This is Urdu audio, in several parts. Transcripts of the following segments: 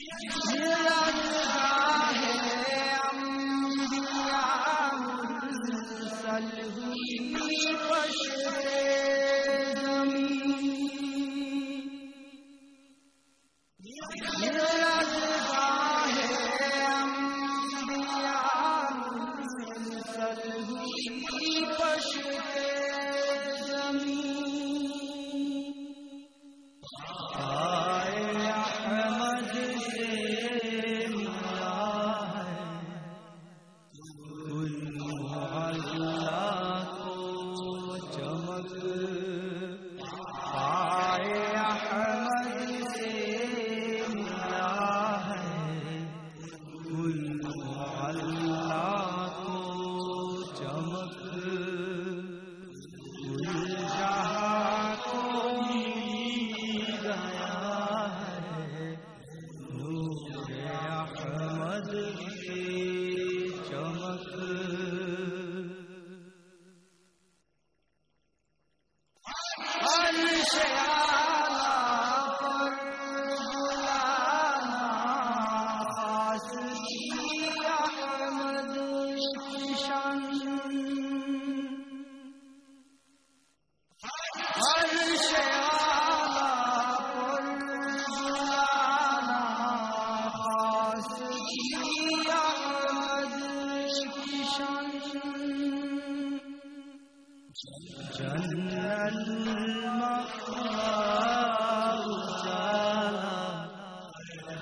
Yeah.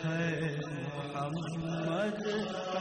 ہے محمد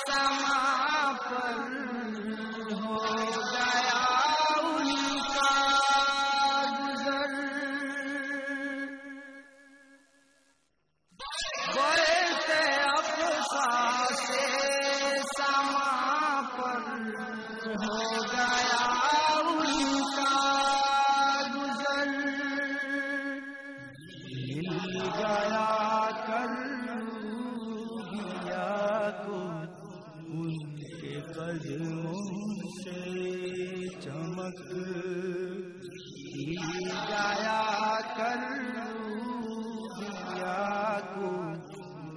سماپن ہو گیا ان کا گزر بڑے افسان قدموں سے چمک جایا کر دیا کو،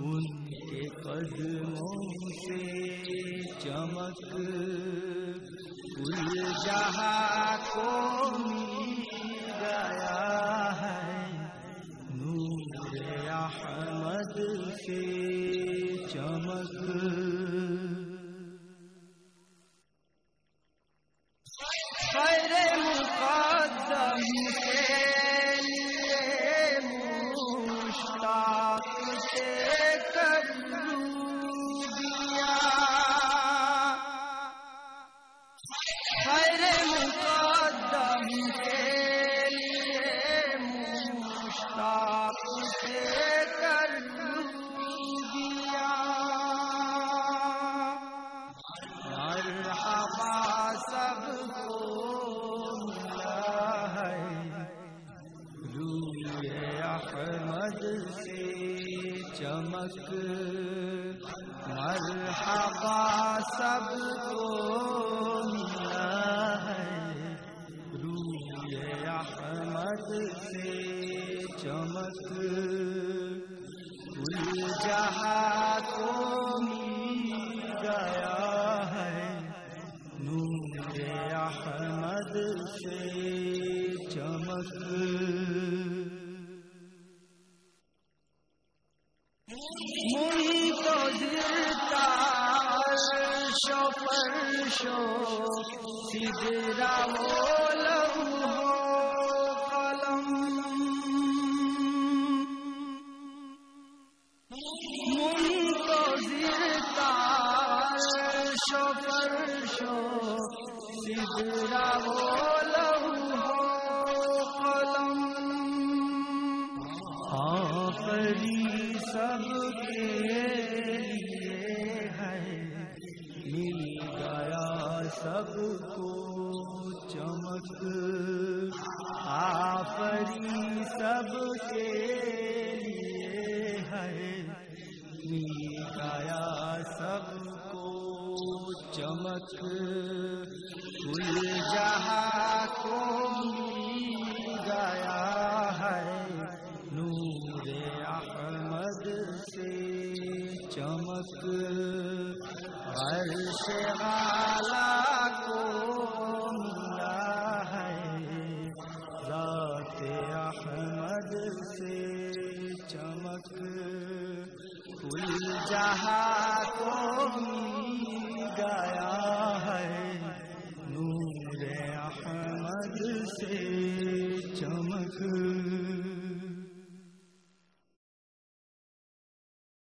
ان کے قدموں سے چمک گل جہاں کو گیا ہے، نور احمد سے چمک تک مرحبا سب کو ملا ہے۔ روح احمد سے چمک۔ جہاں منتظرتا شو پر شو سدرا لو ہو قلم منتظرتا شو پر شو سدرا لو چمک کل جہاں کو مل گیا ہے، نور احمد سے چمک عرش والا کو ملا ہے۔ ذات احمد سے چمک کل جہاں کو مل گیا